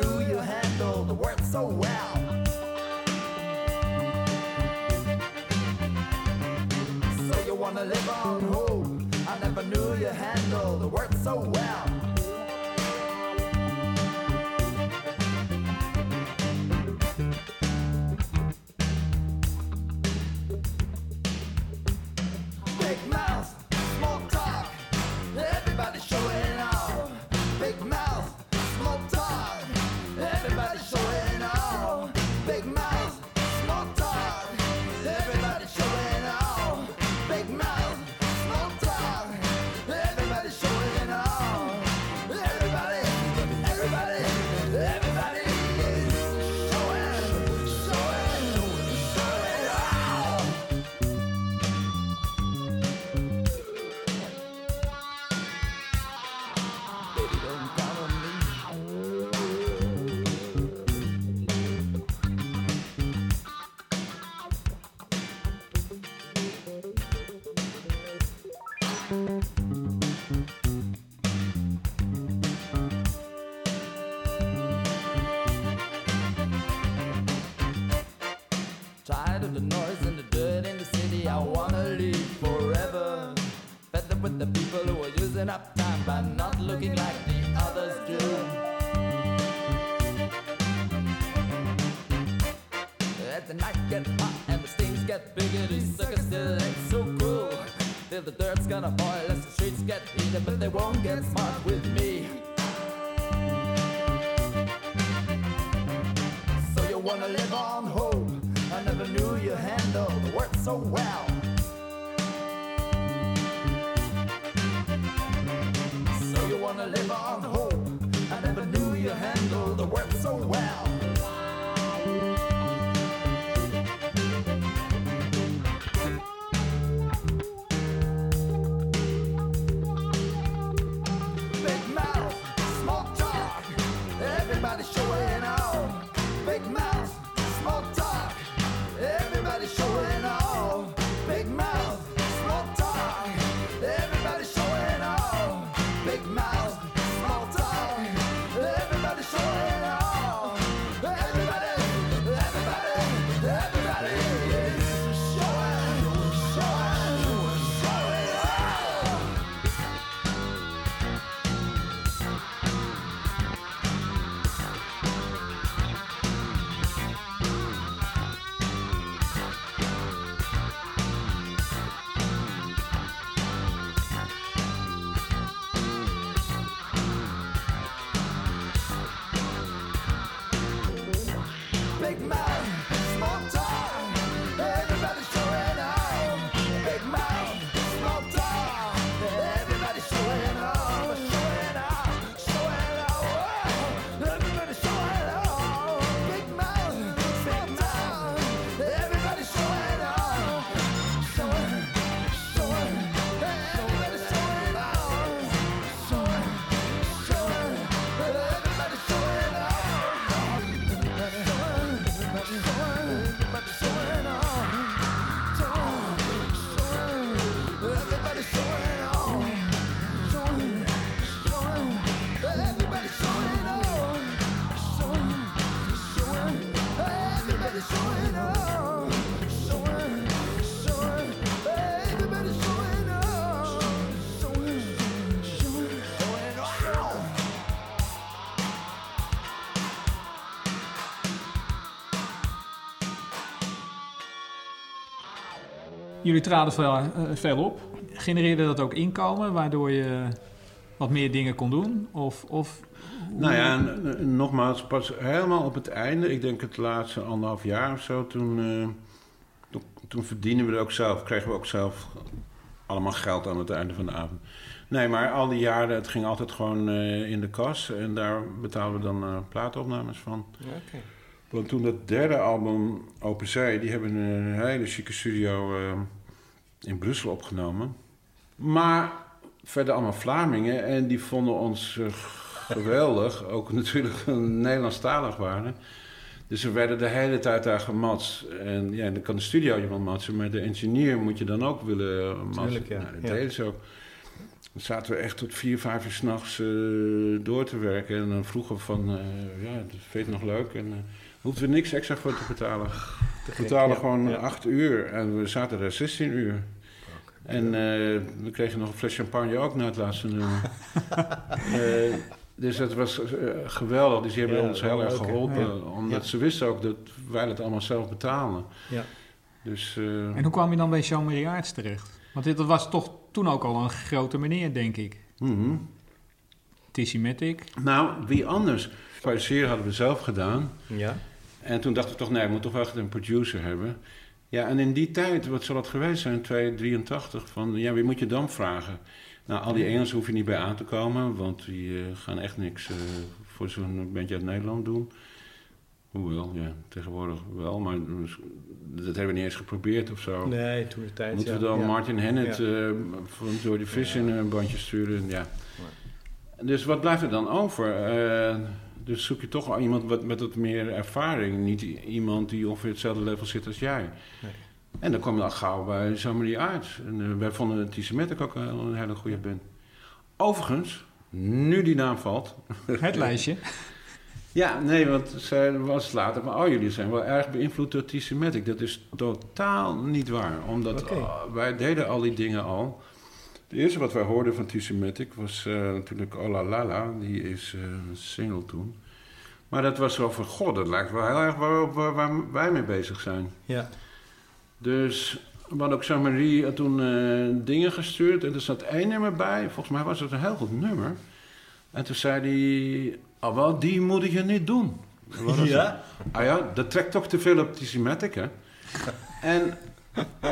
do you handle the word so well? So you wanna live on hope? I never knew you handle the word so well. gonna live on hope. Jullie traden veel, eh, veel, op. Genereerde dat ook inkomen, waardoor je wat meer dingen kon doen? Of, of nou ja, en, nogmaals, pas helemaal op het einde, ik denk het laatste anderhalf jaar of zo, toen, eh, toen, toen verdienen we er ook zelf, kregen we ook zelf allemaal geld aan het einde van de avond. Nee, maar al die jaren, het ging altijd gewoon eh, in de kas en daar betalen we dan eh plaatopnames van. Want toen dat derde album, Open Zee, die hebben een hele chique studio in Brussel opgenomen. Maar verder allemaal Vlamingen en die vonden ons geweldig. Ook natuurlijk Nederlandstalig waren. Dus we werden de hele tijd daar gematst. En ja, dan kan de studio je wel matsen, maar de engineer moet je dan ook willen matsen. Tuurlijk, ja. Nou, dat Ja. deden ze ook. Dan zaten we echt tot vier, vijf uur s'nachts eh door te werken. En dan vroegen we van, eh, ja, dat vind je het nog leuk? En uh, hoefden we niks extra voor te betalen. We betaalden Ja, gewoon ja. acht uur en we zaten daar 16 uur. En eh, we kregen nog een fles champagne ook na het laatste nummer. Dus dat was eh, geweldig. Dus die hebben Ja, ons heel erg geholpen. Ja. Omdat Ja. ze wisten ook dat wij het allemaal zelf betalen. Ja. Dus, eh, En hoe kwam je dan bij Jean-Marie Aerts terecht? Want dit dat was toch toen ook al een grote meneer, denk ik. mhm. Tissimatic. Nou, wie anders? Produceren hadden we zelf gedaan. Ja. En toen dachten we toch, nee, we moeten toch echt een producer hebben. Ja, en in die tijd, wat zal dat geweest zijn, 283, van ja, wie moet je dan vragen? Nou, al die Engelsen hoef je niet bij aan te komen, want die eh, gaan echt niks eh, voor zo'n bandje uit Nederland doen. Hoewel, ja, tegenwoordig wel, maar dus, dat hebben we niet eens geprobeerd of zo. Nee, toen de tijd. Moeten we dan ja. Martin Hennett Ja. eh, van in een bandje sturen? Ja. Dus wat blijft er dan over? Dus zoek je toch al iemand wat, met wat meer ervaring. Niet iemand die ongeveer hetzelfde level zit als jij. Nee. En dan kom je al gauw bij Jean-Marie Aerts. En eh, wij vonden Tissimatic ook een, een hele goede band. Overigens, nu die naam valt... Het lijstje. Ja, nee, want zij was later van... Oh, jullie zijn wel erg beïnvloed door Tissimatic. Dat is totaal niet waar. Omdat ah, wij deden al die dingen al. Het eerste wat wij hoorden van Tissimatic was eh, natuurlijk Ola Lala. Die is eh, een single toen. Maar dat was zo van... God, dat lijkt wel heel erg waar, waar, waar wij mee bezig zijn. Ja. Dus we hadden ook Jean-Marie toen eh, dingen gestuurd. En er zat één nummer bij. Volgens mij was het een heel goed nummer. En toen zei hij... Ah, wel, die moet je niet doen. Ja? het? Ah ja, dat trekt toch te veel op die Symmetric, hè? En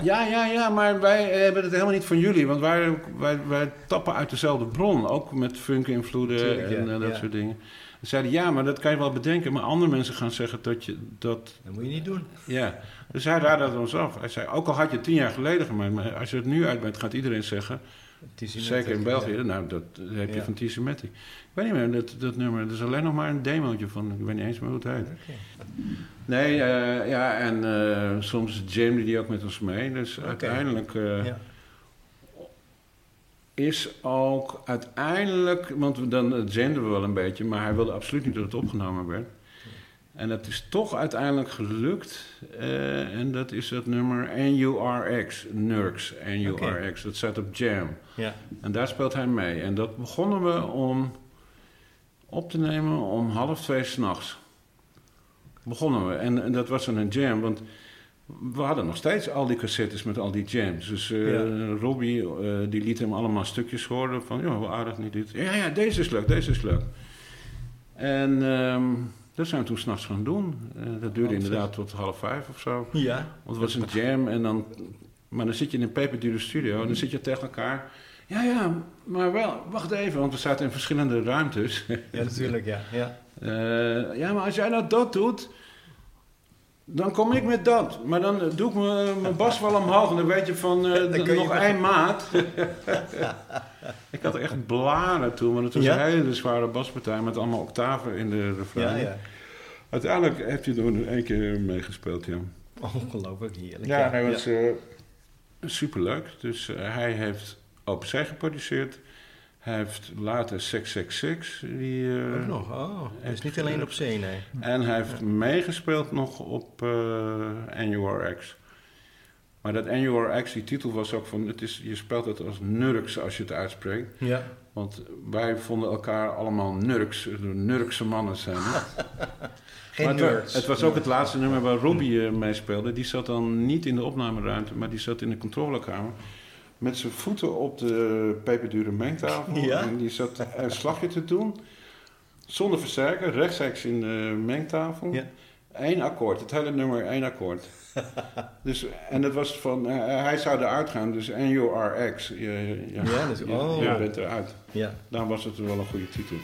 ja, ja, ja, maar wij hebben het helemaal niet van jullie. Want wij, wij, wij tappen uit dezelfde bron. Ook met funk-invloeden en eh, dat ja. soort dingen. Ze zeiden, ja, maar dat kan je wel bedenken. Maar andere mensen gaan zeggen dat je dat Dat moet je niet doen. ja, dus hij raadde ons af. Hij zei, ook al had je het tien jaar geleden gemaakt, maar als je het nu uit bent, gaat iedereen zeggen, Het is zeker in België, Ja. nou, dat heb je Ja. van T-Symmetric. Ik weet niet meer, dat, dat nummer, er is alleen nog maar een demootje van, ik weet niet eens meer hoe het heet. Nee, eh, ja, en eh, soms jamde die ook met ons mee, dus uiteindelijk... eh, Ja. Is ook uiteindelijk, want dan jamden we wel een beetje, maar hij wilde absoluut niet dat het opgenomen werd. En dat is toch uiteindelijk gelukt. eh, en dat is dat nummer NURX, Nurx, NURX. Dat staat op Jam. Ja. En daar speelt hij mee. En dat begonnen we om op te nemen om half twee s'nachts. Begonnen we. En, en dat was dan een jam, want we hadden nog steeds al die cassettes met al die jams. Dus Ja. Robbie, eh, die liet hem allemaal stukjes horen van... ja, wel aardig niet dit. Ja, ja, deze is leuk, deze is leuk. En ehm, dat zijn we toen s'nachts gaan doen. Eh, dat duurde inderdaad tot half vijf of zo. Ja. Want het was een jam en dan... Maar dan zit je in een peperdure studio en dan zit je tegen elkaar... Ja, ja, maar wel, wacht even, want we zaten in verschillende ruimtes. Ja, natuurlijk, ja. ja. Ja, maar als jij nou dat doet, dan kom ik met dat. Maar dan eh, doe ik mijn- mijn bas wel omhoog en dan weet je van eh, Dan je nog één maat. ik had echt blaren toen, want het was Ja? een hele zware baspartij met allemaal octaven in de Ja, refrein. ja. Uiteindelijk heeft hij er één keer meegespeeld, ja. Ongelooflijk heerlijk. Ja, hij was eh, superleuk. Dus eh, hij heeft Zee geproduceerd. Hij heeft later 666, die... eh, Ook nog, oh. Dus niet alleen op zee, nee. En hij heeft meegespeeld nog op eh NURX. Maar dat NURX, die titel was ook van... Het is, je spelt het als Nurks als je het uitspreekt. Ja. Want wij vonden elkaar allemaal Nurks. Nurkse mannen zijn het. Geen Maar het, wa- nerds. het was ook het laatste nummer waar Robbie eh, mee speelde. Die zat dan niet in de opnameruimte, maar die zat in de controlekamer. Met zijn voeten op de peperdure mengtafel. Ja? En die zat een slagje te doen. Zonder versterker, rechtstreeks in de mengtafel. Ja. Eén akkoord, het hele nummer één akkoord. dus, en dat was van, eh, hij zou eruit gaan, dus NURX. Je, je, Ja, dat is- je, oh. je Ja. bent eruit. Ja, Daarom was het wel een goede titel.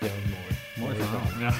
ja mooi. Mooi verhaal. Ja.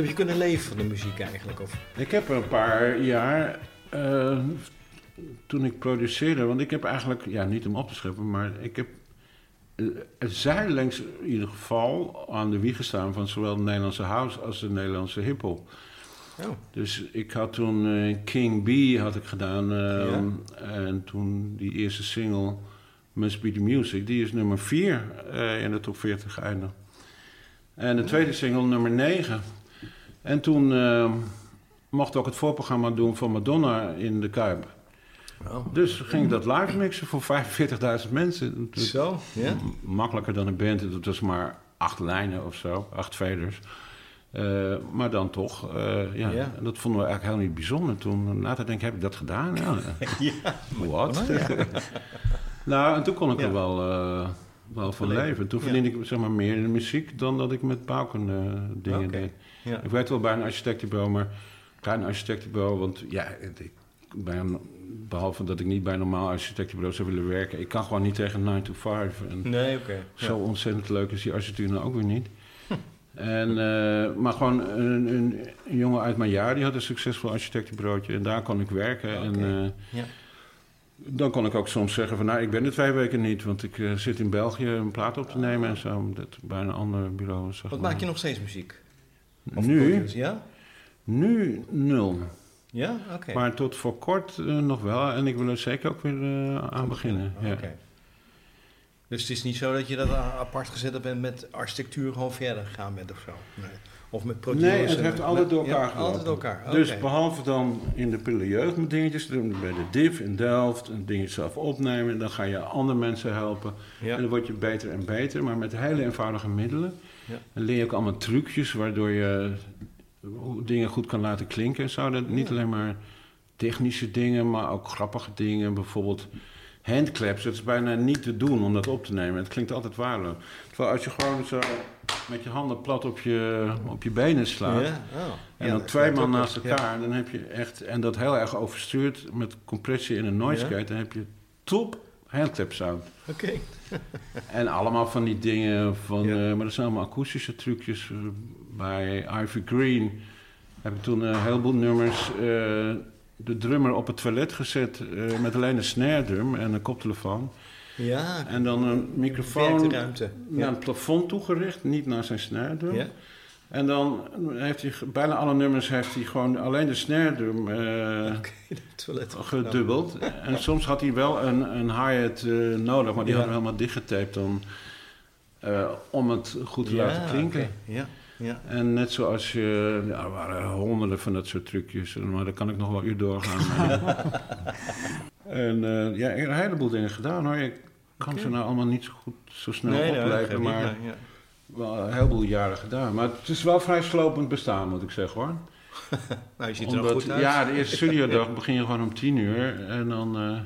Heb je kunnen leven van de muziek eigenlijk? Of? Ik heb een paar jaar, eh, toen ik produceerde, want ik heb eigenlijk, ja, niet om op te scheppen, maar ik heb eh, zijdelings in ieder geval aan de wieg gestaan van zowel de Nederlandse house als de Nederlandse hiphop. Oh, Dus ik had toen eh, King B had ik gedaan Ja. en toen die eerste single Must Be The Music, die is nummer 4 in de top 40 geëindigd. En de tweede single nummer 9. En toen eh, mocht ik ook het voorprogramma doen van Madonna in de Kuip. oh. Dus ging ik dat live mixen voor 45.000 mensen. Natuurlijk Zo, ja? makkelijker dan een band. Dat was maar acht lijnen of zo, acht veders. Eh, maar dan toch, eh, ja, Ja. En dat vonden we eigenlijk helemaal niet bijzonder. Toen later denk ik, heb ik dat gedaan? Ja, Ja. wat? Ja. nou, en toen kon ik er wel, eh, wel van Leven. Toen verdiende ik zeg maar, meer in de muziek dan dat ik met eh, dingen deed. Ja. Ik werkte wel bij een architectenbureau, maar geen architectenbureau. Want ja, ik, bij een, behalve dat ik niet bij een normaal architectenbureau zou willen werken... ik kan gewoon niet tegen 9 to 5. En Nee, oké. Zo ontzettend leuk is die architectuur nou ook weer niet. En, eh, maar gewoon een, een, een jongen uit mijn jaar, die had een succesvol architectenbureautje. En daar kon ik werken. En eh, Ja. dan kon ik ook soms zeggen van... nou, ik ben er twee weken niet, want ik eh, zit in België een plaat op te nemen en zo. Dat bij een ander bureau. Zeg Wat maak je nog steeds muziek? Of Nu? Ja? Nu nul. Ja? Oké. Maar tot voor kort eh, nog wel. En ik wil er zeker ook weer eh, aan beginnen. Ja. Oké. Dus het is niet zo dat je dat apart gezet bent met architectuur gewoon verder gegaan bent of zo? Nee. Of met produce? Nee, het heeft met- altijd door ja, elkaar gelopen. Altijd door elkaar. Dus behalve dan in de jeugd met dingetjes doen, bij de DIV in Delft, een dingetje zelf opnemen, dan ga je andere mensen helpen. Ja. En dan word je beter en beter, maar met hele eenvoudige middelen. Ja. Dan leer je ook allemaal trucjes waardoor je dingen goed kan laten klinken. en Zo. Dat, niet alleen maar technische dingen, maar ook grappige dingen. Bijvoorbeeld handclaps. Het is bijna niet te doen om dat op te nemen. Het klinkt altijd waardeloos. Terwijl als je gewoon zo met je handen plat op je, op je benen slaat... Ja? Oh. En Ja, dan dat twee man naast elkaar, dan heb je echt, en dat heel erg overstuurd met compressie en een noise Ja. gate, dan heb je top handclap sound. Oké. En allemaal van die dingen van, Ja. eh, maar dat zijn allemaal akoestische trucjes. Eh, bij Ivy Green heb ik toen een heleboel nummers eh, de drummer op het toilet gezet met alleen een snare drum en een koptelefoon. Ja. En dan een microfoon naar het plafond toegericht, niet naar zijn snare drum. Ja. En dan heeft hij, bijna alle nummers heeft hij gewoon alleen de snare drum eh, gedubbeld. En soms had hij wel een, een hi-hat eh, nodig, maar die Ja. hadden we helemaal dichtgetaped dan, eh, om het goed te Ja, laten klinken. Ja. Ja. En net zoals je, ja, er waren honderden van dat soort trucjes, maar daar kan ik nog wel uur doorgaan. en ja, een heleboel dingen gedaan hoor. Ik kan ze nou allemaal niet zo goed, zo snel nee, niet, maar ja. Wel een heleboel jaren gedaan. Maar het is wel vrij slopend bestaan, moet ik zeggen hoor. Nou, je ziet er Omdat, goed uit. ja, de eerste studiodag begin je gewoon om tien uur. En dan eh,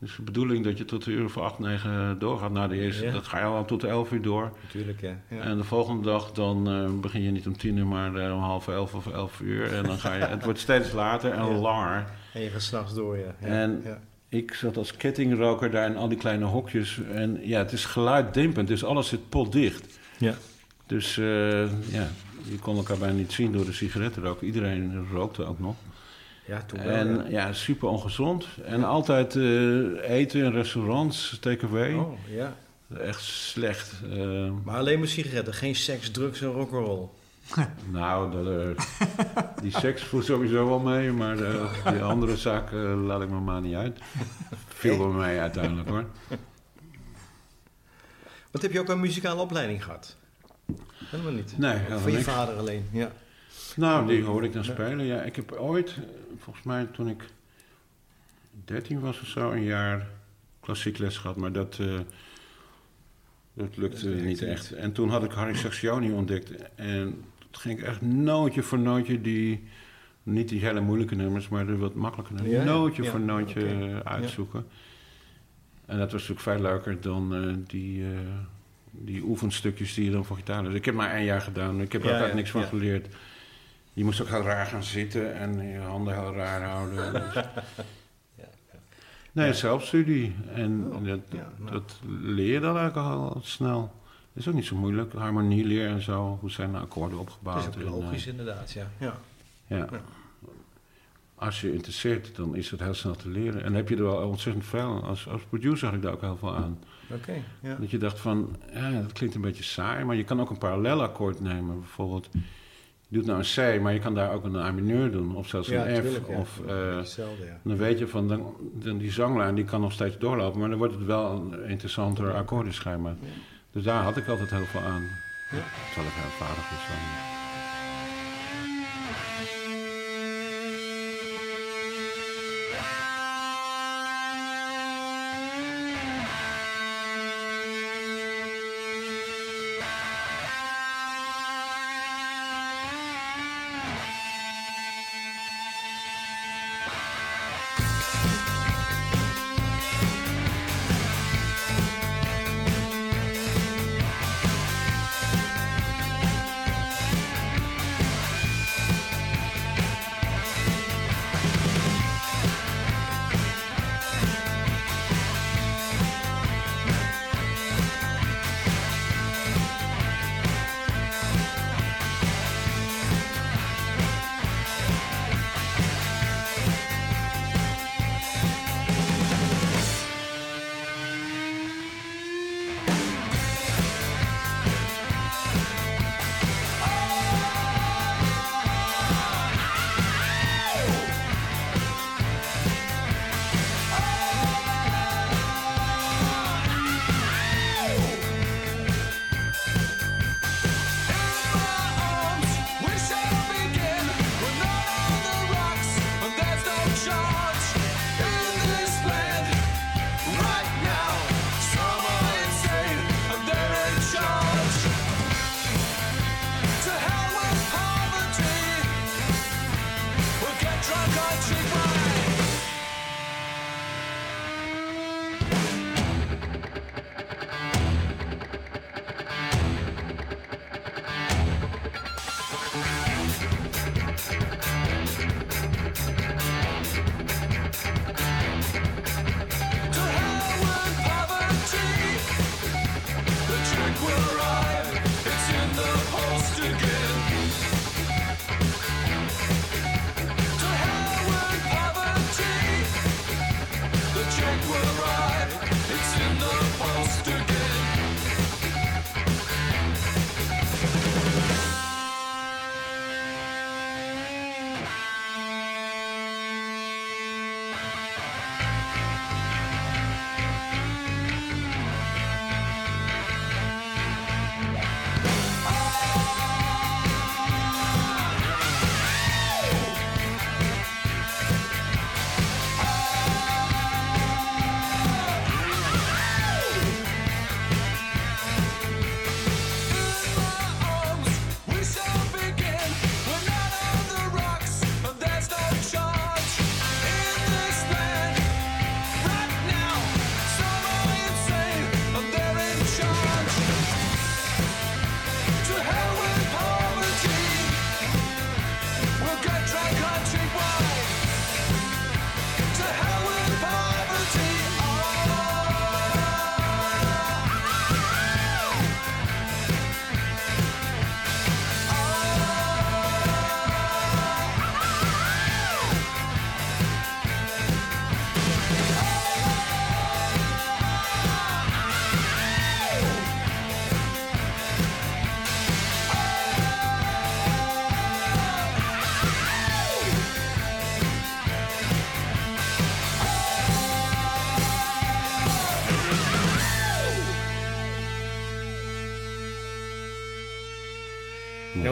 is de bedoeling dat je tot de uur of acht, negen doorgaat. Na de eerste, Ja. dat ga je al tot elf uur door. Natuurlijk, ja. ja. En de volgende dag dan eh, begin je niet om tien uur, maar eh, om half elf of elf uur. En dan ga je, het wordt steeds later en Ja. langer. En je gaat s'nachts door, ja. ja. En-. Ik zat als kettingroker daar in al die kleine hokjes. En ja, het is geluiddempend, dus alles zit potdicht. Ja. Dus eh, ja, je kon elkaar bijna niet zien door de sigarettenrook. Iedereen rookte ook nog. Ja, toen wel, En ja. ja, super ongezond. En altijd eh, eten in restaurants, takeaway. Oh, ja. Echt slecht. Eh, Maar alleen maar sigaretten, geen seks, drugs en rock'n'roll. nou, dat, eh, die seks voelt sowieso wel mee, maar de, die andere zaken laat ik me maar niet uit. Viel bij mij uiteindelijk hoor. Wat heb je ook een muzikale opleiding gehad? Helemaal niet. Nee, helemaal Van je niks. vader alleen, ja. Nou, die hoorde ik dan spelen. Ja, ik heb ooit, volgens mij toen ik 13 was of zo, een jaar klassiek les gehad, maar dat, eh, dat lukte niet echt. En toen had ik Harry Saxioni ontdekt en het ging echt nootje voor nootje die, niet die hele moeilijke nummers, maar de wat makkelijke nummers, Ja, ja. nootje Ja, voor nootje uitzoeken. En dat was natuurlijk veel leuker dan eh, die, eh, die oefenstukjes die je dan voor gitaar. Dus ik heb maar één jaar gedaan. Ik heb er Ja, niks van ja. geleerd. Je moest ook heel raar gaan zitten en je handen heel raar houden. Dus- Nee, zelfstudie. En Oh, dat, ja, nou. dat leer je dan eigenlijk al snel. Dat is ook niet zo moeilijk. Harmonie leren en zo. Hoe zijn de akkoorden opgebouwd? Dat is ook en, eh, logisch inderdaad, ja. ja. Als je interesseert, dan is het heel snel te leren. En heb je er wel ontzettend veel. Als, als producer had ik daar ook heel veel aan. Oké, ja. Dat je dacht van, ja, dat klinkt een beetje saai, maar je kan ook een parallel akkoord nemen. Bijvoorbeeld, je doet nou een C, maar je kan daar ook een A mineur doen, of zelfs Ja, een F. tuurlijk, ja. Of, eh, Hetzelfde, dan weet je van, dan, dan die zanglijn die kan nog steeds doorlopen, maar dan wordt het wel een interessanter akkoordenschema. Dus daar had ik altijd heel veel aan. Ja. Terwijl het heel vaardig is dan.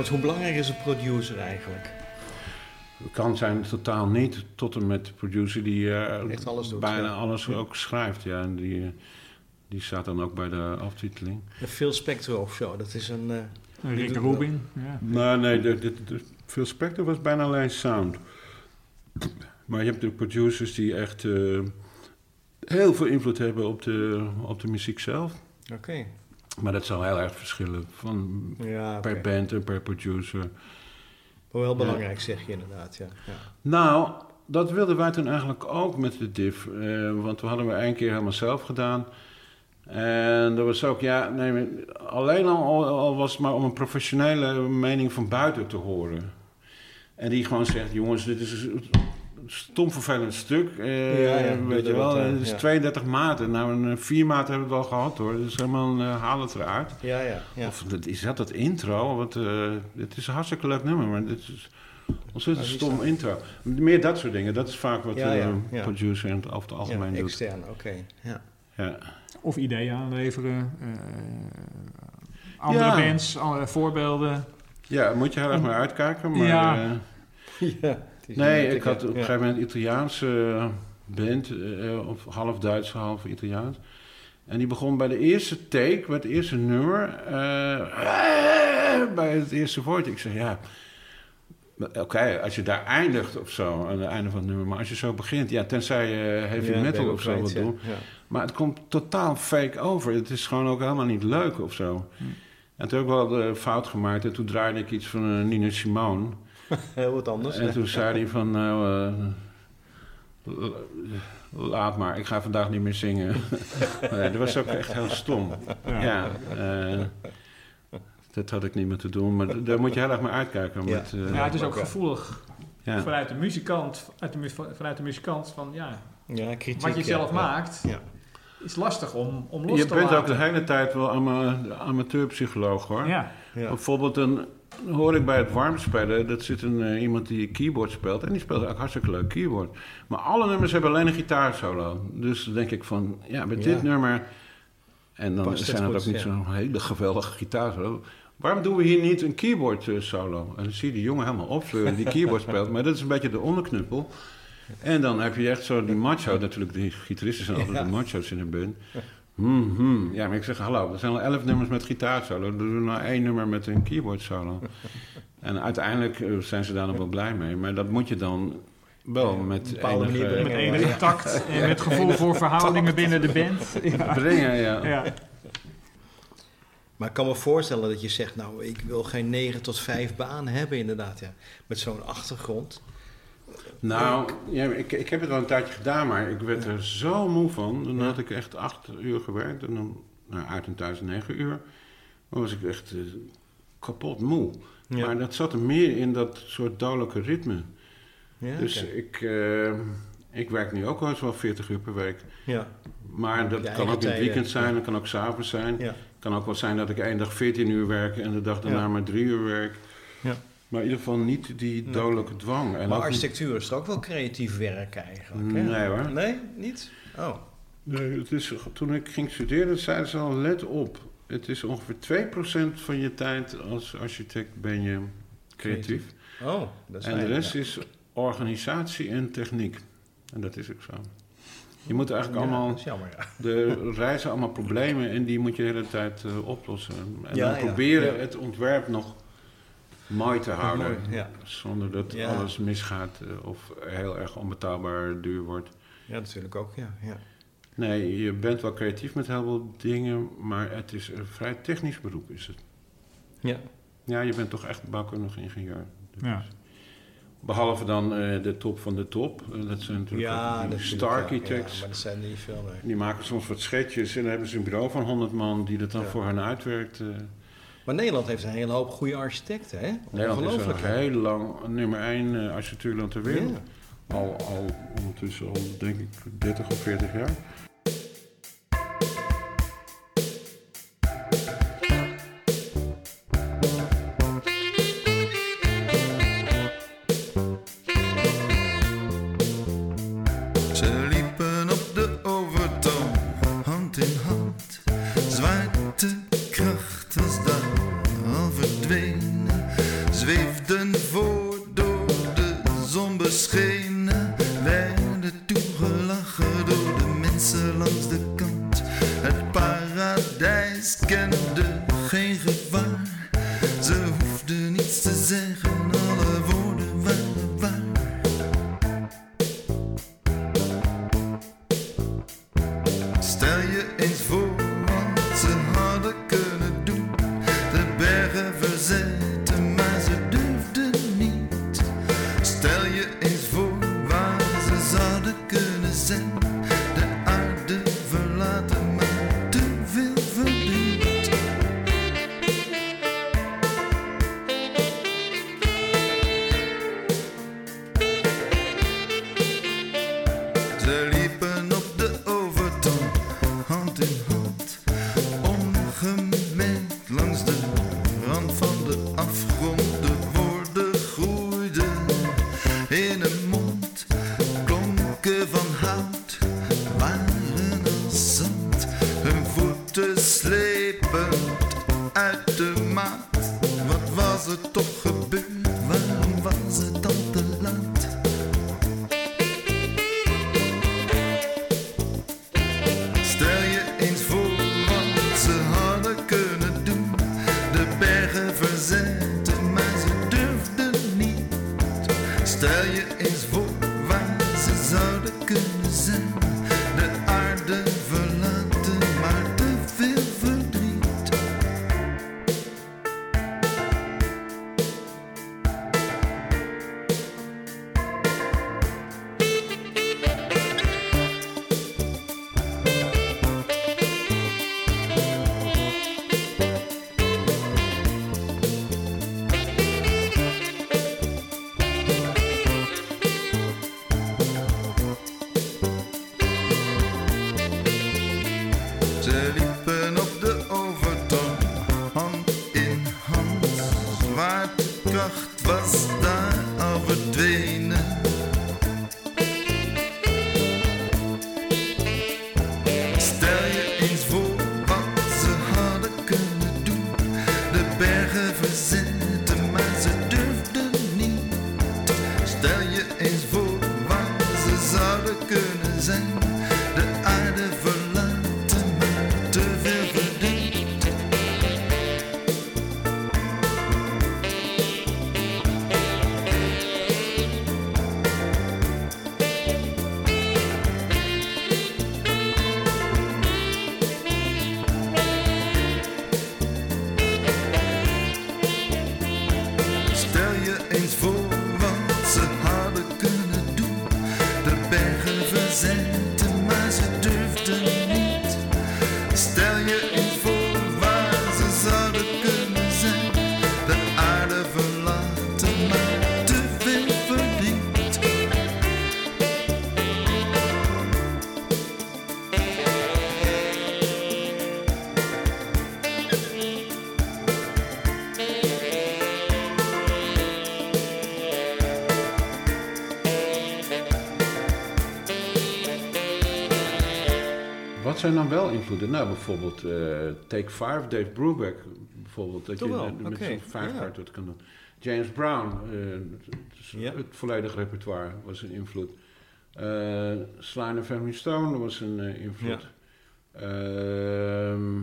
Hoe belangrijk is een producer eigenlijk? kan zijn totaal niet tot en met de producer die eh, Echt alles doet, bijna ja. alles ook schrijft. Ja, en die, eh, die staat dan ook bij de aftiteling. De Phil Spector of zo, dat is een... eh, Rick Rubin. Ja. Nee, nee, de, de, de, Phil Spector was bijna alleen sound. Maar je hebt de producers die echt eh, heel veel invloed hebben op de, op de muziek zelf. Oké. Maar dat zal heel erg verschillen van Ja, per band en per producer. Maar wel belangrijk, zeg je inderdaad, ja. ja. Nou, dat wilden wij toen eigenlijk ook met de diff. eh, want we hadden we één keer helemaal zelf gedaan. En dat was ook, ja, nee, alleen al, al was het maar om een professionele mening van buiten te horen. En die gewoon zegt, jongens, dit is stom vervelend stuk. eh, Ja, weet je wel, het is ja. 32 maten. Nou, een eh, vier maten hebben we het al gehad hoor. Dus helemaal een uh, haal het eruit. Ja, ja, ja. Of dat, is dat het intro? Want eh het is een hartstikke leuk nummer, maar dit is ontzettend Ah, stom intro. Meer dat soort dingen. Dat is vaak wat de producer in het, over het algemeen ja, doet. extern, oké. Ja. Ja. Of ideeën aanleveren. eh, andere Ja. bands, andere voorbeelden. ja, moet je heel erg naar uitkijken. Maar, Ja. nee, ik had op een gegeven moment een Italiaanse band, eh, of half Duits, half Italiaans. En die begon bij de eerste take, bij het eerste nummer, eh, bij het eerste woord. Ik zei, ja, oké, als je daar eindigt of zo, aan het einde van het nummer. Maar als je zo begint, ja, tenzij je heavy Ja, metal of zo wat ja. doen. Ja. Maar het komt totaal fake over. Het is gewoon ook helemaal niet leuk of zo. En toen heb ik wel de fout gemaakt. En toen draaide ik iets van eh, Nina Simone. Heel wat anders. En toen zei hij van... Nou, eh, la- laat maar, ik ga vandaag niet meer zingen. nee, dat was ook echt heel stom. Ja, eh, dat had ik niet meer te doen. Maar daar moet je heel erg mee uitkijken. Ja. Met, eh, Ja, het is ook gevoelig ja. vanuit de muzikant, uit de, vanuit de muzikant van ja, ja, kritiek. wat je zelf ja. maakt, Ja. is lastig om, om los Je te bent laten. ook de hele tijd wel ama amateurpsycholoog hoor. Ja, Ja. Bijvoorbeeld een, hoor ik bij het warm spelen, dat zit een, eh, iemand die keyboard speelt. En die speelt ook hartstikke leuk keyboard. Maar alle nummers hebben alleen een gitaarsolo. Dus dan denk ik van, ja, Ja. dit nummer... En dan Past zijn het ook niet ja. zo'n hele geweldige gitaarsolo. Waarom doen we hier niet een keyboard eh, solo? En dan zie je die jongen helemaal opvleuren die keyboard speelt. Maar dat is een beetje de onderknuppel. En dan heb je echt zo die macho, natuurlijk die gitaristen zijn altijd Ja. de macho's in een band. Hmm, hmm. Ja, maar ik zeg, hallo, er zijn al elf nummers met gitaarsolo. Dan doen we nou één nummer met een keyboard solo. en uiteindelijk eh, zijn ze daar nog wel blij mee. Maar dat moet je dan wel met manier enige... met enige tact en met gevoel voor verhoudingen binnen de band. Ja. Brengen, ja. Ja. Maar ik kan me voorstellen dat je zegt, nou, ik wil geen 9 tot 5 baan hebben inderdaad, ja. Met zo'n achtergrond. Nou, ja, ik, ik heb het wel een tijdje gedaan, maar ik werd er zo moe van. Dan had ik echt acht uur gewerkt en dan nou, uit en thuis negen uur. Dan was ik echt eh, kapot moe. Ja. Maar dat zat er meer in dat soort dodelijke ritme. Ja, dus ik, eh, ik werk nu ook wel eens wel 40 uur per week. ja. Maar dat kan ook in het weekend zijn, dat kan ook s'avonds zijn. Ja. Het kan ook wel zijn dat ik één dag 14 uur werk en de dag daarna maar drie uur werk. Ja. Maar in ieder geval niet die dodelijke dwang. En Maar niet- architectuur is toch ook wel creatief werk eigenlijk, hè? Nee hoor. Nee, niet? Oh. Nee, het is, toen ik ging studeren, zeiden ze al, let op. Het is ongeveer 2% van je tijd als architect ben je creatief. Oh, dat is En de rest ja. is organisatie en techniek. En dat is ook zo. Je moet eigenlijk Ja, allemaal, dat is jammer, ja. de reizen allemaal problemen en die moet je de hele tijd eh, oplossen. En Ja, dan proberen het ontwerp nog mooi te houden. mooi, ja. Zonder dat Ja. alles misgaat eh, of heel erg onbetaalbaar duur wordt. Ja, natuurlijk ook, ja. ja. Nee, je bent wel creatief met heel veel dingen, maar het is een vrij technisch beroep, is het. Ja. Ja, je bent toch echt bouwkundig ingenieur. Ja. Behalve dan eh, de top van de top. Eh, dat zijn natuurlijk Ja, die star architects. Ja, maar dat zijn er niet veel, nee. Die maken soms wat schetsjes en dan hebben ze een bureau van 100 man die dat dan Ja. voor hen uitwerkt. Maar Nederland heeft een hele hoop goede architecten, hè? Nederland is al heel lang nummer 1 architectuurland ter wereld. Ja. Al, al ondertussen al denk ik 30 of 40 jaar. Voeten slepend uit de maat. Wat was er toch Wel invloeden? Nou, bijvoorbeeld eh, Take 5, Dave Brubeck. Bijvoorbeeld, dat Toch je wel, met oké, zo'n vijf ja. kaart wat kan doen. James Brown, eh, Ja. het volledige repertoire was een invloed. Eh Sly Family Stone was een invloed. Ehm,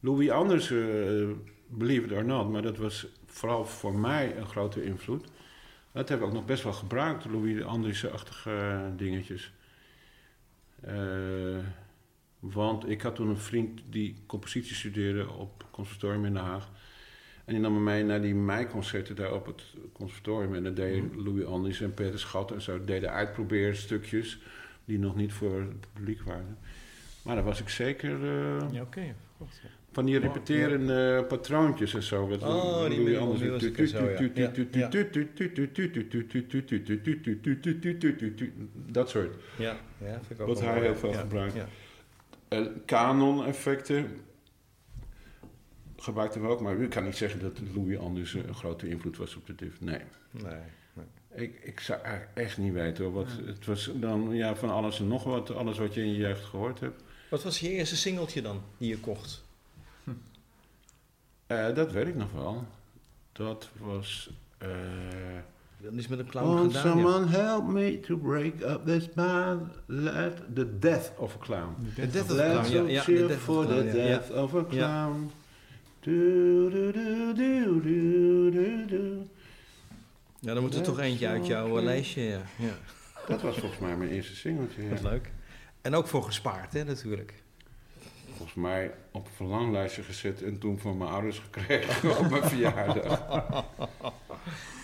Louis Anders, believe it or not, maar dat was vooral voor mij een grote invloed. Dat heb ik ook nog best wel gebruikt, Louis Andriessen-achtige eh, dingetjes. Eh, want ik had toen een vriend die compositie studeerde op het conservatorium in Den Haag. En die nam me mee naar die meiconcerten daar op het conservatorium. En dan deed Louis Anders en Peter Schat en zo deden uitprobeerstukjes die nog niet voor het publiek waren. Maar daar was ik zeker eh, Ja, van die repeterende patroontjes en zo. Wat Oh, die Louis Minimal Anders- Music en zo, ja. Ja, Dat soort. Ja, ja, vind ik ook Wat hij heel veel gebruikt. Ja. En kanon-effecten gebruikten we ook, maar ik kan niet zeggen dat Louis Anders een grote invloed was op de div. Nee. Nee, nee. Ik, ik zou echt niet weten hoor. Wat, Het was dan ja, van alles en nog wat, alles wat je in je jeugd gehoord hebt. Wat was je eerste singeltje dan, die je kocht? Eh, dat weet ik nog wel. Dat was eh, Dat is met een clown Won't gedaan. ja. someone help me to break up this bad let The death of a clown. The Death of a Let's Clown, ja, the cheer Death of a for the Clown, ja, ja. death of a clown. Do, do, do, do, do, do, do. Ja, dan moet er toch eentje uit jouw eh, lijstje. Ja. ja, Dat was volgens mij mijn eerste singeltje. ja. wat leuk. En ook voor gespaard, hè, natuurlijk. Volgens mij op een verlanglijstje gezet en toen van mijn ouders gekregen op mijn verjaardag.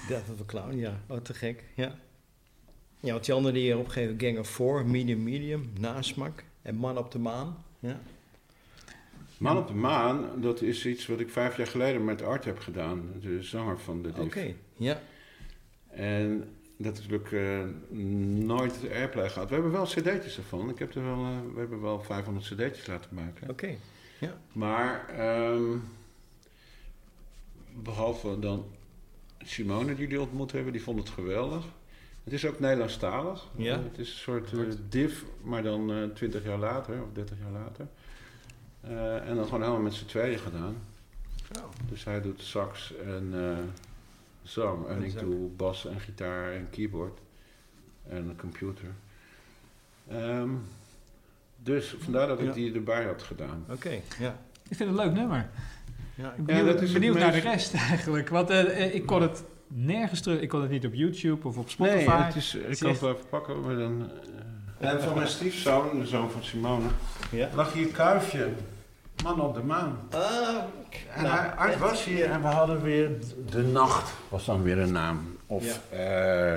Death of a Clown, ja. Oh, te gek, ja. Ja, want die andere die je opgeven, Gang of Four, Medium Medium, Nasmak en Man op de Maan. Ja. Man op de Maan, dat is iets wat ik vijf jaar geleden met Art heb gedaan. De zanger van de Oké, ja. En dat is natuurlijk eh, nooit airplay gehad. We hebben wel cd'tjes ervan. Ik heb er wel, eh, we hebben wel 500 cd'tjes laten maken. Oké. Maar ehm, behalve dan Simone die jullie ontmoet hebben, die vond het geweldig. Het is ook Nederlandstalig. Ja. Het is een soort eh, div, maar dan eh 20 jaar later of 30 jaar later. En dan gewoon helemaal met z'n tweeën gedaan. Oh. Dus hij doet sax en zang. En ik doe bas en gitaar en keyboard. En een computer. Ehm, dus vandaar dat ik Ja. die erbij had gedaan. Oké, ja. Ik vind het een leuk nummer. Ja, Ik ben Ja, benieuwd, dat is het benieuwd naar de rest eigenlijk. Want eh, eh, ik kon het nergens terug. Ik kon het niet op YouTube of op Spotify. Nee, het is, ik kan het wel even pakken. Maar dan, eh, en van mijn stiefzoon, de zoon van Simone, ja. lag hier Kuifje. Man op de maan. Ah, En Nou, hij, Art was hier en we hadden weer De Nacht, was dan weer een naam. Of eh,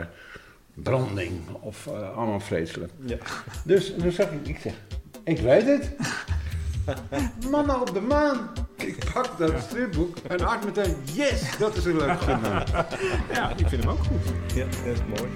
Branding, of eh, allemaal vreselijk. ja. Dus toen zag ik, ik zeg, ik weet het. Mannen op de maan. Ik pak dat stripboek en Art meteen, yes, dat is een leuk gedaan. Ja, ik vind hem ook goed. ja, dat is mooi.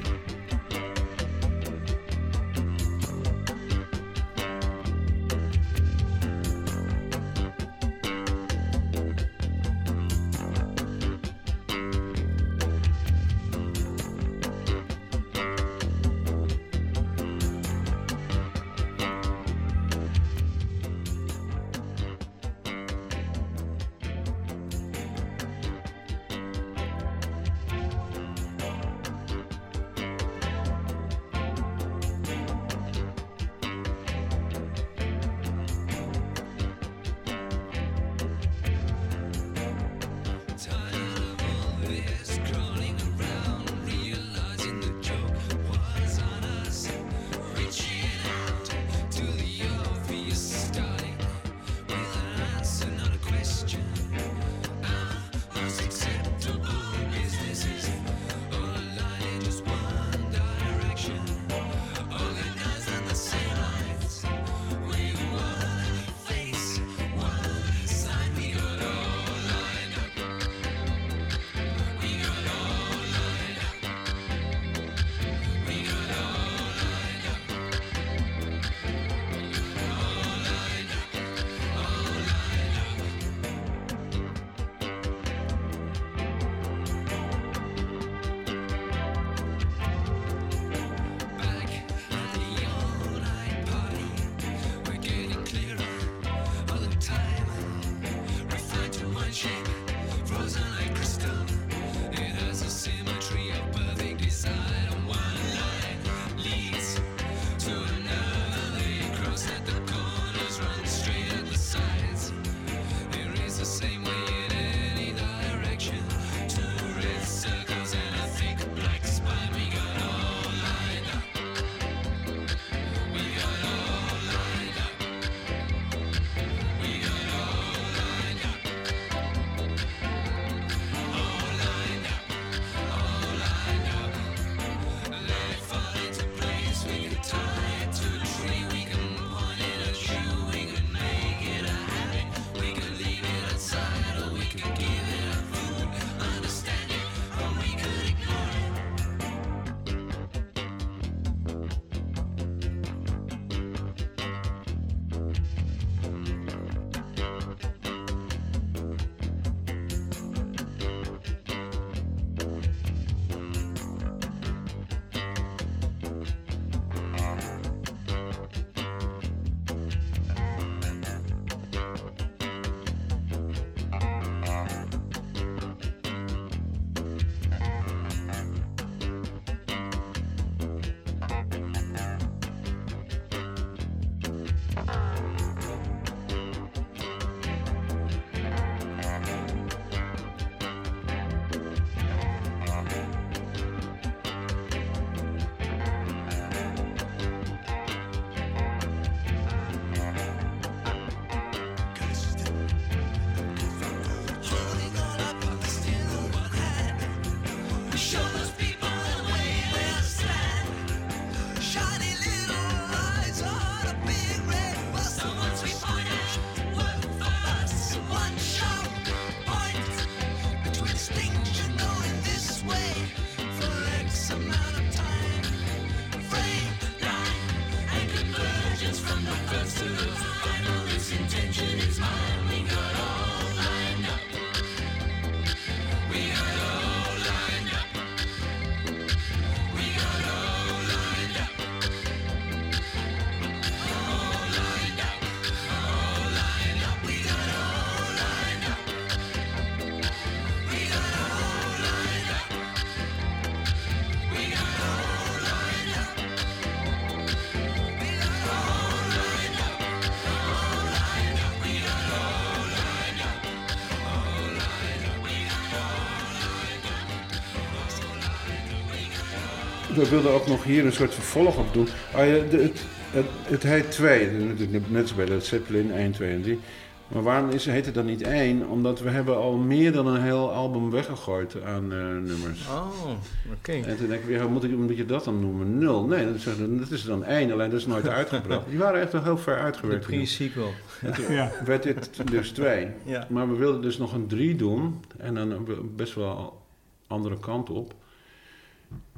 We wilden ook nog hier een soort vervolg op doen. Ah, ja, de- het, het, het heet 2, natuurlijk net als bij de Zeppelin 1, 2 en 3. Maar waarom is, heet het dan niet 1? Omdat we hebben al meer dan een heel album weggegooid aan eh, nummers. Oh, oké. En toen denk ik weer, moet, ik, moet je dat dan noemen? Nul. Nee, dat is, dat is dan 1, alleen dat is nooit uitgebracht. Die waren echt wel heel ver De uitgewerkt. pre-sequel. En toen Ja. werd dit dus 2. Ja. Maar we wilden dus nog een 3 doen. En dan een best wel andere kant op.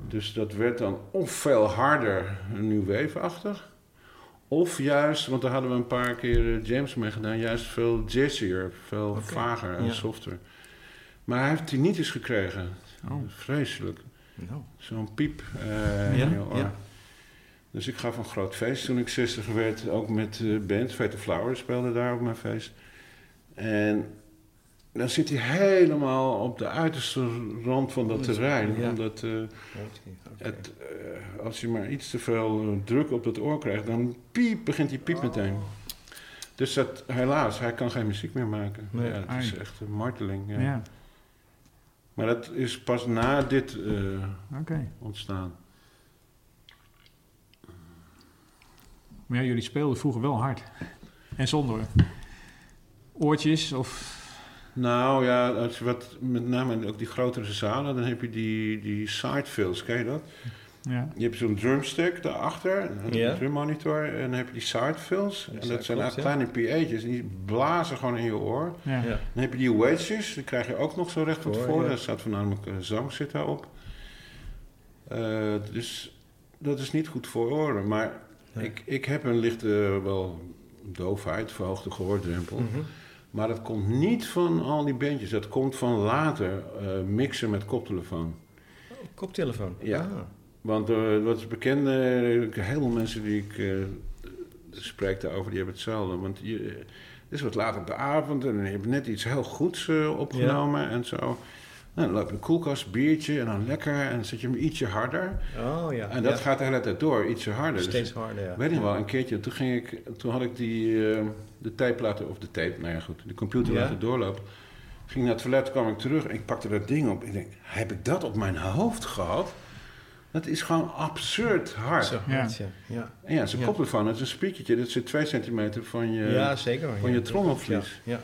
Dus dat werd dan of veel harder, new wave-achtig. Of juist, want daar hadden we een paar keer eh, James mee gedaan, juist veel jazzier, veel vager en ja. softer. Maar hij heeft tinnitus gekregen. Oh. Vreselijk. Nou, Zo'n piep eh, Ja. Dus ik gaf een groot feest toen ik 60 werd, ook met de band. Fate Flowers speelde daar op mijn feest. En dan zit hij helemaal op de uiterste rand van dat terrein. Ja. Omdat eh, het, eh, als je maar iets te veel eh, druk op het oor krijgt, dan piep, begint die piep meteen. Dus dat, helaas, hij kan geen muziek meer maken. Nee. Ja, het is echt een marteling. Ja. Ja, Maar dat is pas na dit eh, oké. ontstaan. Maar ja, jullie speelden vroeger wel hard. En zonder oortjes of... Nou ja, als je wat, met name ook die grotere zalen, dan heb je die, die sidefills, ken je dat? Ja, Je hebt zo'n drumstick daarachter, een Ja. drummonitor, en dan heb je die sidefills. En Ja, dat zijn kleine PA'tjes, en die blazen gewoon in je oor. ja. Ja. Dan heb je die wedges, die krijg je ook nog zo recht van Voor. Daar staat voornamelijk eh, zang zit daarop. Eh, dus dat is niet goed voor oren. Maar ik, ik heb een lichte, wel doofheid, verhoogde gehoordrempel. Mhm. Maar dat komt niet van al die bandjes. Dat komt van later eh, mixen met koptelefoon. Koptelefoon. Ja. Ah. Want eh, wat is bekend, eh, heel veel mensen die ik eh, spreek daarover, die hebben hetzelfde. Want je, het is wat laat op de avond en je hebt net iets heel goeds opgenomen en zo. Nou, dan loop je de koelkast, biertje en dan lekker en dan zet je hem ietsje harder. Oh ja. En dat ja. gaat de hele tijd door, ietsje harder. Dus steeds harder, ja. Weet je wel, een keertje, toen, ging ik, toen had ik die, eh, de tape laten, of de tape, nou ja goed, de computer Ja. laten doorlopen. Ging naar het toilet, kwam ik terug en ik pakte dat ding op. Ik denk, heb ik dat op mijn hoofd gehad? Dat is gewoon absurd hard. Zo hard, ja. Ja, En ja, zo'n Ja. koptelefoon, dat is een speakertje, dat zit twee centimeter van je... ja zeker. van ja. je trommelvlies. Ja.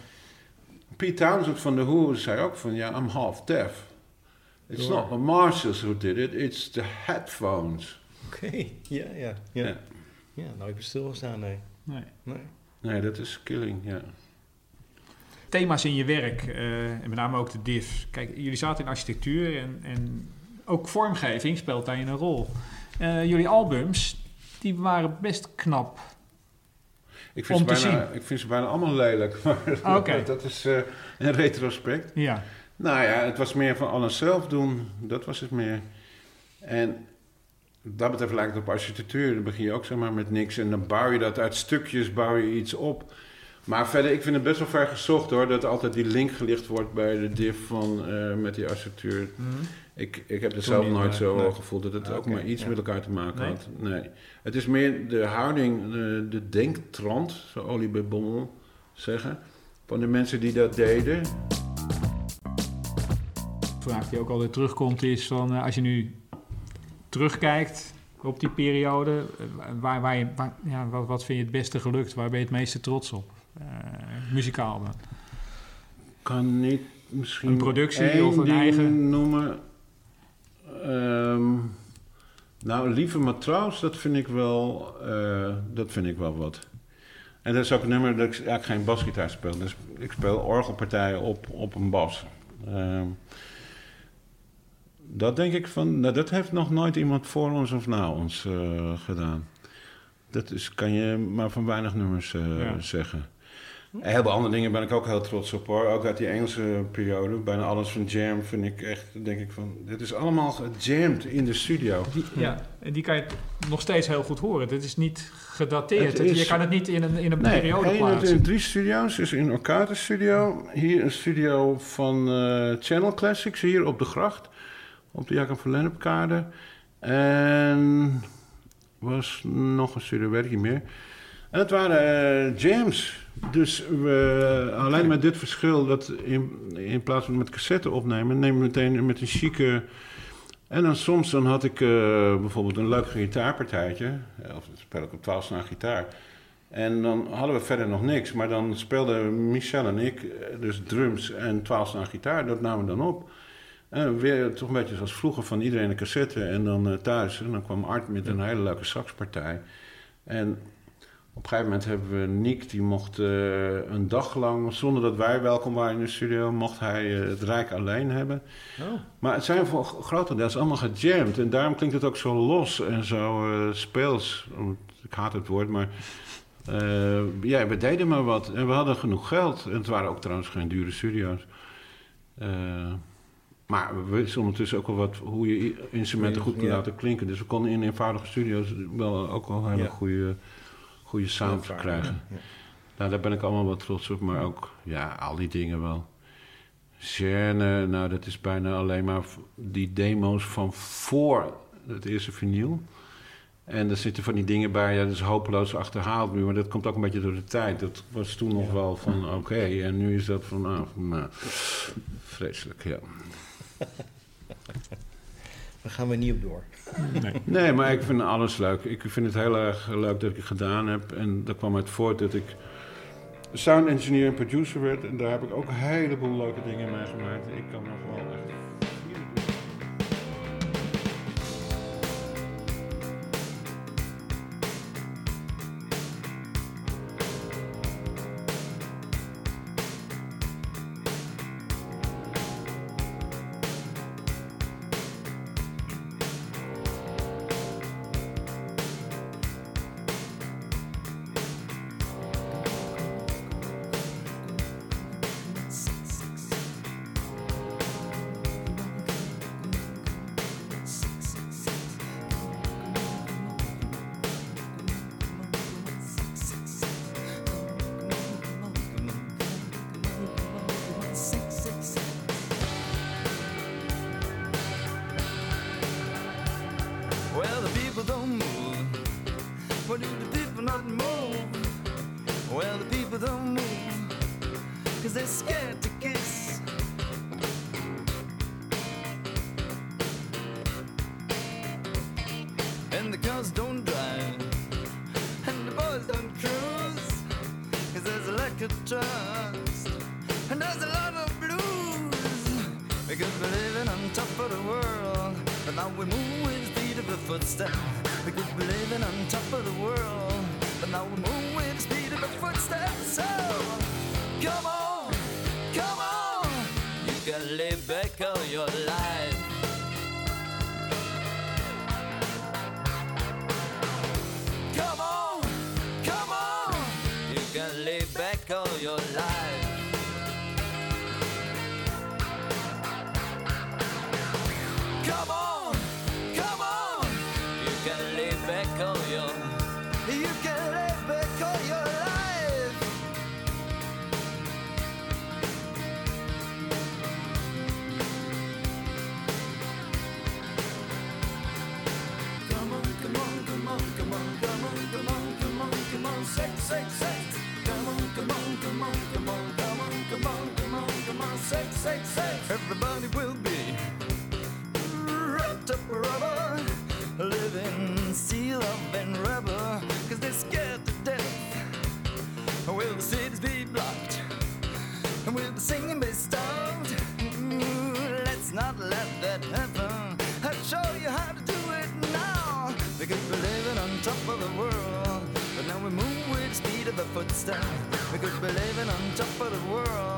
Pete Townsend van The Who zei ook van, ja, I'm half deaf. It's Door. not the Marshalls who did it, it's the headphones. Oké, ja, ja. Ja, Ja. ja. nou, ik ben stilgestaan, nee. Nee. nee. Nee, dat is killing, ja. Thema's in je werk, eh, en met name ook de div. Kijk, jullie zaten in architectuur en, en ook vormgeving speelt daarin een rol. Eh, jullie albums, die waren best knap. Ik vind, Om ze te bijna, ik vind ze bijna allemaal lelijk, maar Oké. dat is eh een retrospect. Ja, Nou ja, het was meer van alles zelf doen, dat was het meer. En dat betreft lijkt het op architectuur, dan begin je ook zeg maar met niks en dan bouw je dat uit stukjes, bouw je iets op. Maar verder, ik vind het best wel ver gezocht hoor, dat altijd die link gelicht wordt bij de div van, eh, met die architectuur. Ik, ik heb het zelf nooit zo nee. gevoeld dat het Ah, ook maar iets ja. met elkaar te maken Nee? had. Nee. Het is meer de houding, de, de denktrand, zo Olie bij Bommel zeggen, van de mensen die dat deden. de vraag die ook altijd terugkomt is van eh, als je nu terugkijkt op die periode, eh, waar, waar je, waar- ja, wat, wat vind je het beste gelukt? Waar ben je het meeste trots op? Eh, muzikaal dan. kan niet misschien Een productie of een eigen- noemen. Ehm, nou, Lieve Matraus, dat vind ik wel, eh, dat vind ik wel wat. En dat is ook een nummer dat ik eigenlijk geen basgitaar speel. Dus ik speel orgelpartijen op, op een bas. Ehm, dat denk ik van, nou, dat heeft nog nooit iemand voor ons of na ons eh, gedaan. Dat is, kan je maar van weinig nummers Ja. zeggen. En heel veel andere dingen ben ik ook heel trots op hoor. Ook uit die Engelse periode. Bijna alles van Jam vind ik echt, denk ik van... Dit is allemaal gejamd in de studio. Die, ja, en die kan je nog steeds heel goed horen. Dit is niet gedateerd. Het Het- is- je kan het niet in een, in een Nee, periode plaatsen. in drie studio's. Dus in Orkata Studio. Hier een studio van eh, Channel Classics. Hier op de gracht. Op de Jacob van Lennepkade. En was nog een studio, weet ik niet meer. En het waren eh, jams. Dus alleen met dit verschil dat in, in plaats van met cassette opnemen, nemen we meteen met een chique En dan soms dan had ik eh, bijvoorbeeld een leuk gitaarpartijtje. eh, Of speel ik op 12 snaar gitaar. En dan hadden we verder nog niks. Maar dan speelden Michel en ik dus drums en 12 snaar gitaar. Dat namen we dan op. En weer toch een beetje zoals vroeger van iedereen een cassette. En dan thuis. En dan kwam Art met een hele leuke saxpartij. En op een gegeven moment hebben we Nick, die mocht eh, een dag lang, zonder dat wij welkom waren in de studio, mocht hij eh, het Rijk alleen hebben. Oh. Maar het zijn voor grotendeels allemaal gejamd. En daarom klinkt het ook zo los en zo eh, speels. Ik haat het woord, maar... ja, we deden maar wat. En we hadden genoeg geld. En het waren ook trouwens geen dure studio's. Maar we wisten ondertussen ook wel wat, hoe je instrumenten goed kunt Ja. laten klinken. Dus we konden in eenvoudige studio's wel ook wel hele Ja. goede, goede sound vaak. krijgen. Ja. Nou, daar ben ik allemaal wat trots op. Maar ook, ja, al die dingen wel. Gêne, nou, dat is bijna alleen maar die demo's van voor het eerste vinyl. En er zitten van die dingen bij, ja, dat is hopeloos achterhaald nu. Maar dat komt ook een beetje door de tijd. Dat was toen nog wel van, oké. en nu is dat van, ah, nou, vreselijk, ja. Daar gaan we niet op door. Nee, maar ik vind alles leuk. Ik vind het heel erg leuk dat ik het gedaan heb. En daar kwam uit voort dat ik sound engineer en producer werd. En daar heb ik ook een heleboel leuke dingen mee gemaakt. Ik kan nog wel echt... of a footstep. Because we're living on top of the world.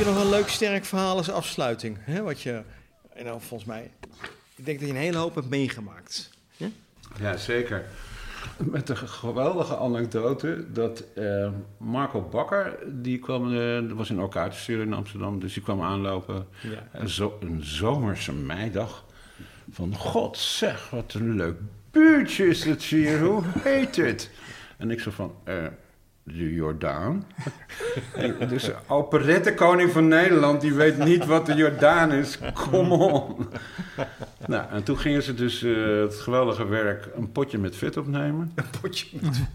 Je nog een leuk sterk verhaal als afsluiting? Hè? Wat je, en dan volgens mij, ik denk dat je een hele hoop hebt meegemaakt. Ja, zeker. Met de geweldige anekdote dat eh, Marco Bakker, die kwam, dat was in Orkatenstuur in Amsterdam, dus die kwam aanlopen. Ja. En zo, een zomerse meidag. Van god zeg, wat een leuk buurtje is het hier, hoe heet het? En ik zo van, eh, de Jordaan. En dus de operettekoning van Nederland, die weet niet wat de Jordaan is. Kom on. Nou, en toen gingen ze dus eh, het geweldige werk een potje met vet opnemen. Een potje.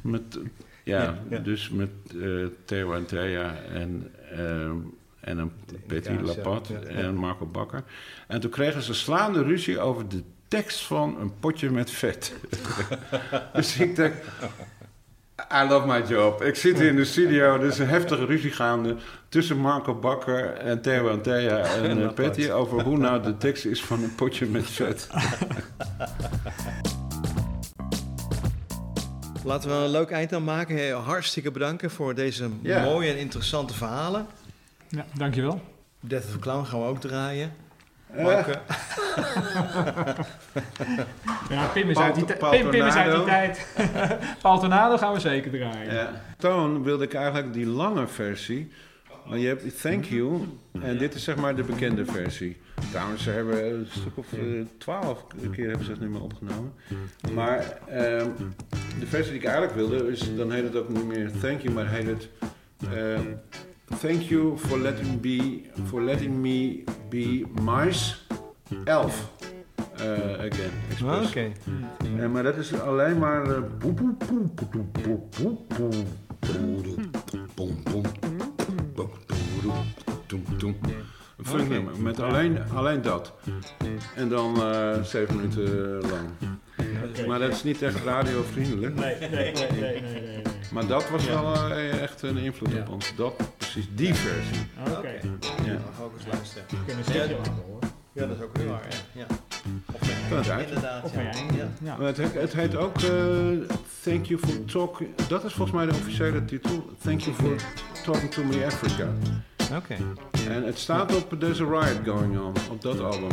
Met, ja, Ja, ja. dus met eh Theo en Thea en, ehm, en een Betty Lapat ja, ja. en Marco Bakker. En toen kregen ze slaande ruzie over de tekst van een potje met vet. dus ik dacht, I love my job. Ik zit hier in de studio, er is een heftige ruzie gaande tussen Marco Bakker en Theo en Thea en eh, Patty over hoe nou de tekst is van een potje met vet. Laten we een leuk eind aan maken. Heel Hartstikke bedanken voor deze mooie en interessante verhalen. Ja, dankjewel. Death of Clown gaan we ook draaien. Eh, Ja, Pim is Paul- uit die, Pim, Pim is uit die tijd. Paul Tornado gaan we zeker draaien. Ja. Toon wilde ik eigenlijk die lange versie. Want je hebt Thank You. En dit is zeg maar de bekende versie. Trouwens, ze hebben een stuk of eh, twaalf keer hebben ze het nummer opgenomen. Maar ehm, de versie die ik eigenlijk wilde, is, dan heet het ook niet meer Thank You, maar heet het ehm, Thank you for letting, be, for letting me be Mars Elf. Uh, again. Ah, oké. Okay. Maar dat is alleen maar. Uh, boep, met alleen, alleen dat. En dan eh, zeven minuten lang. Maar dat is niet echt radiovriendelijk. Nee, nee, nee. nee. Maar dat was wel echt een invloed op ons. Dat precies die versie. Oké, Ja. Dan ga ik eens luisteren. we kunnen zeker laten horen. Ja, dat is ook weer waar. Ja. ja. Kan het uit. Inderdaad. Of Ja. Ja. Ja. Het, heet- het heet ook eh, Thank You for Talking. Dat is volgens mij de officiële titel. Thank You for Talking to Me Africa. Oké. En het staat op There's a Riot Going On, op dat album.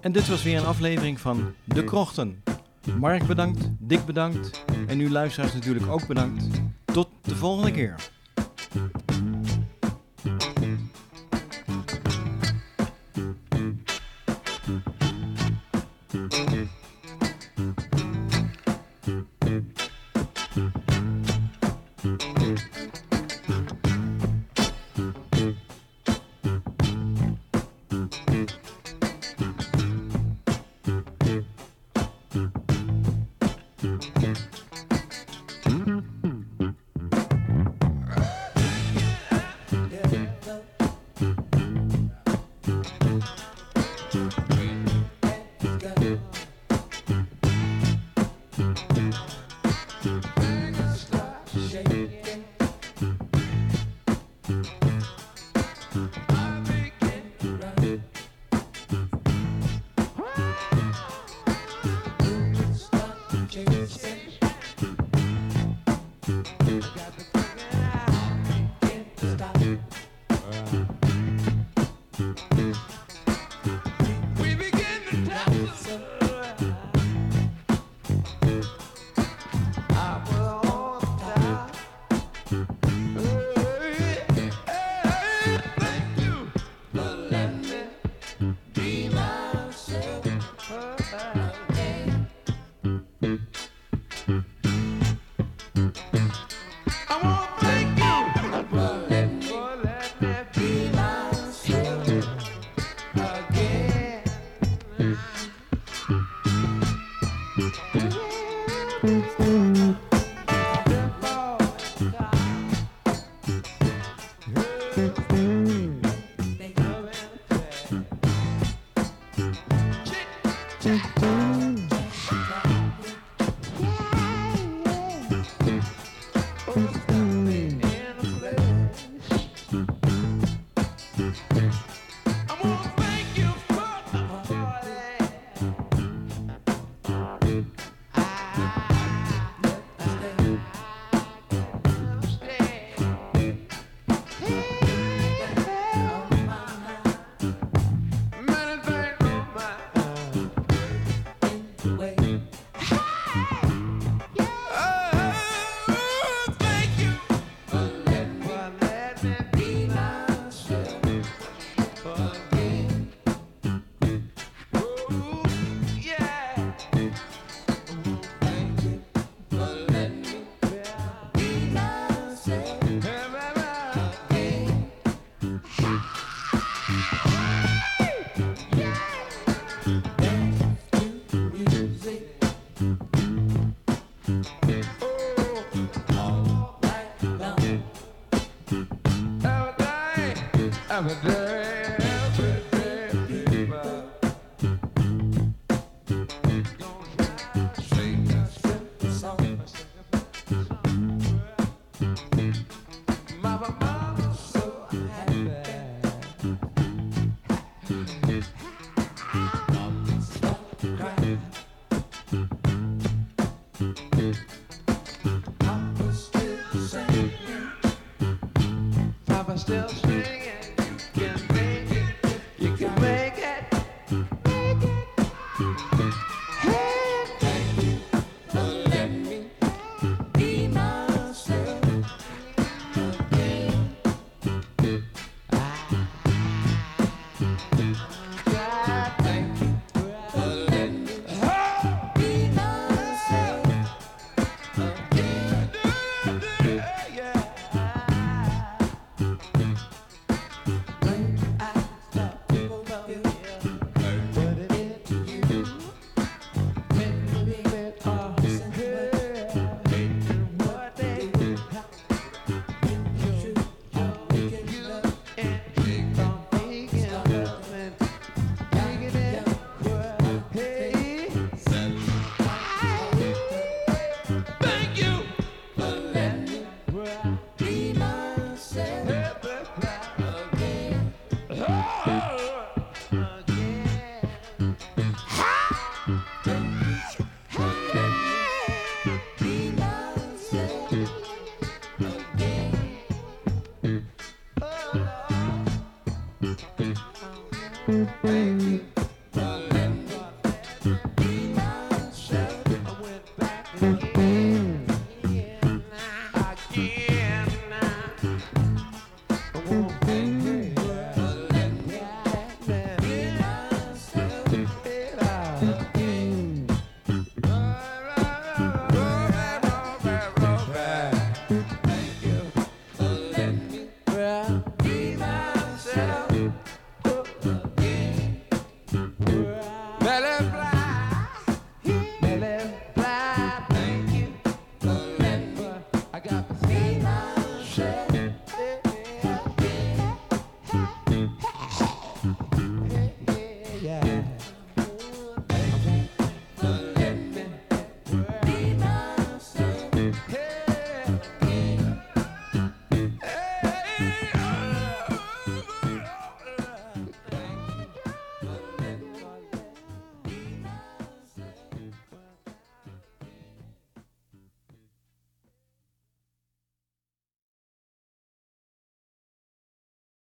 En dit was weer een aflevering van De Krochten. Mark bedankt, Dick bedankt en u luisteraars natuurlijk ook bedankt. Tot de volgende keer. time.